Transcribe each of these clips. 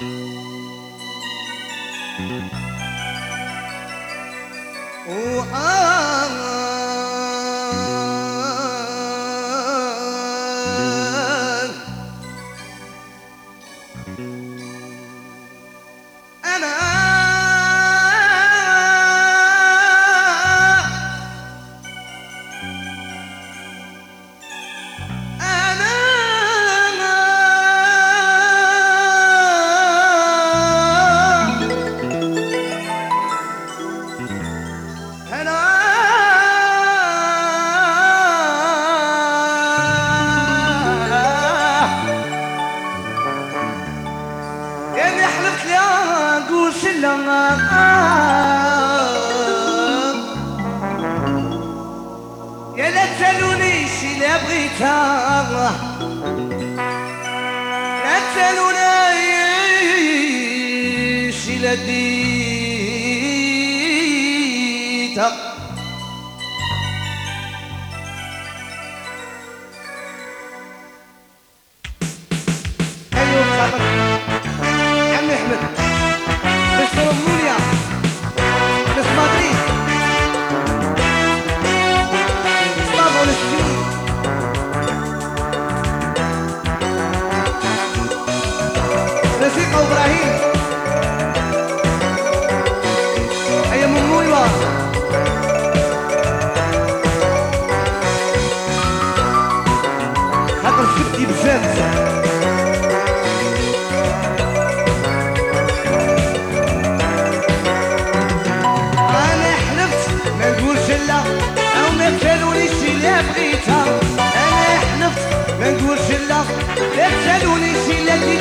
Thank mm -hmm. you. يعني حلفت يا قوس يا لا تسألوني شي لا بغيتها لا تسألوني شي لا ديتها Thank you. كبتي بزاف أنا حلفت ما نقولش لا. أو ما تسألونيش إلا بغيتها. أنا حلفت ما نقولش لا. لا تسألونيش إلا جيت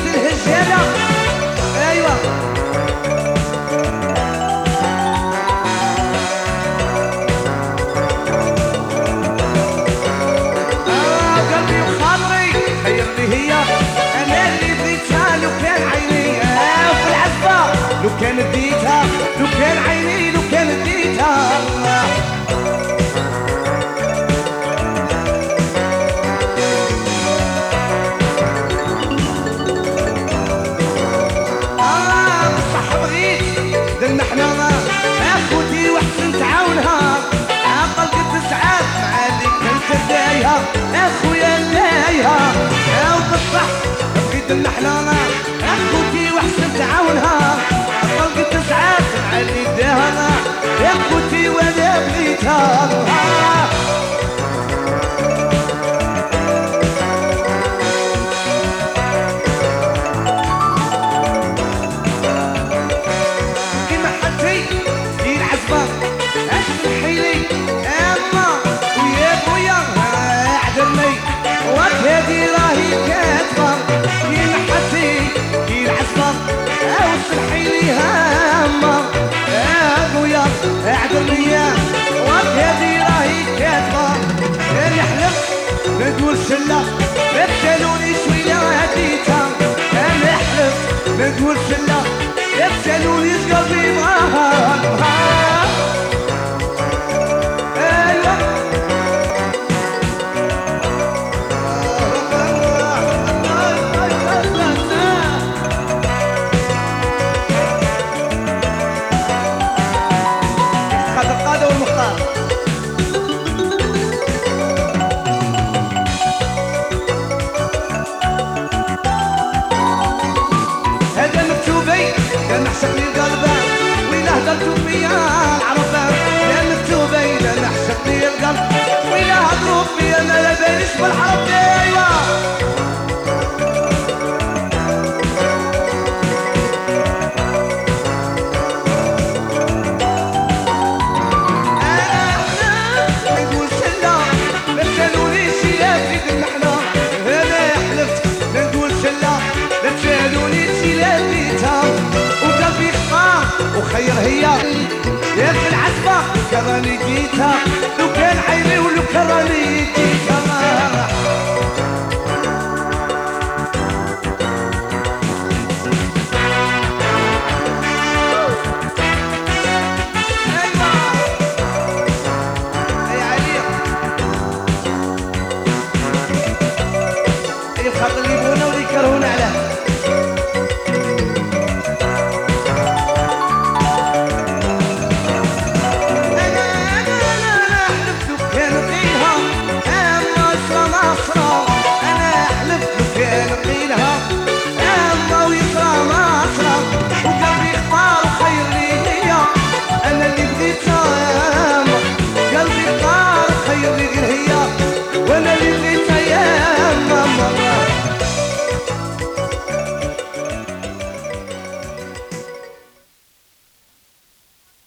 Bak yalan iki tap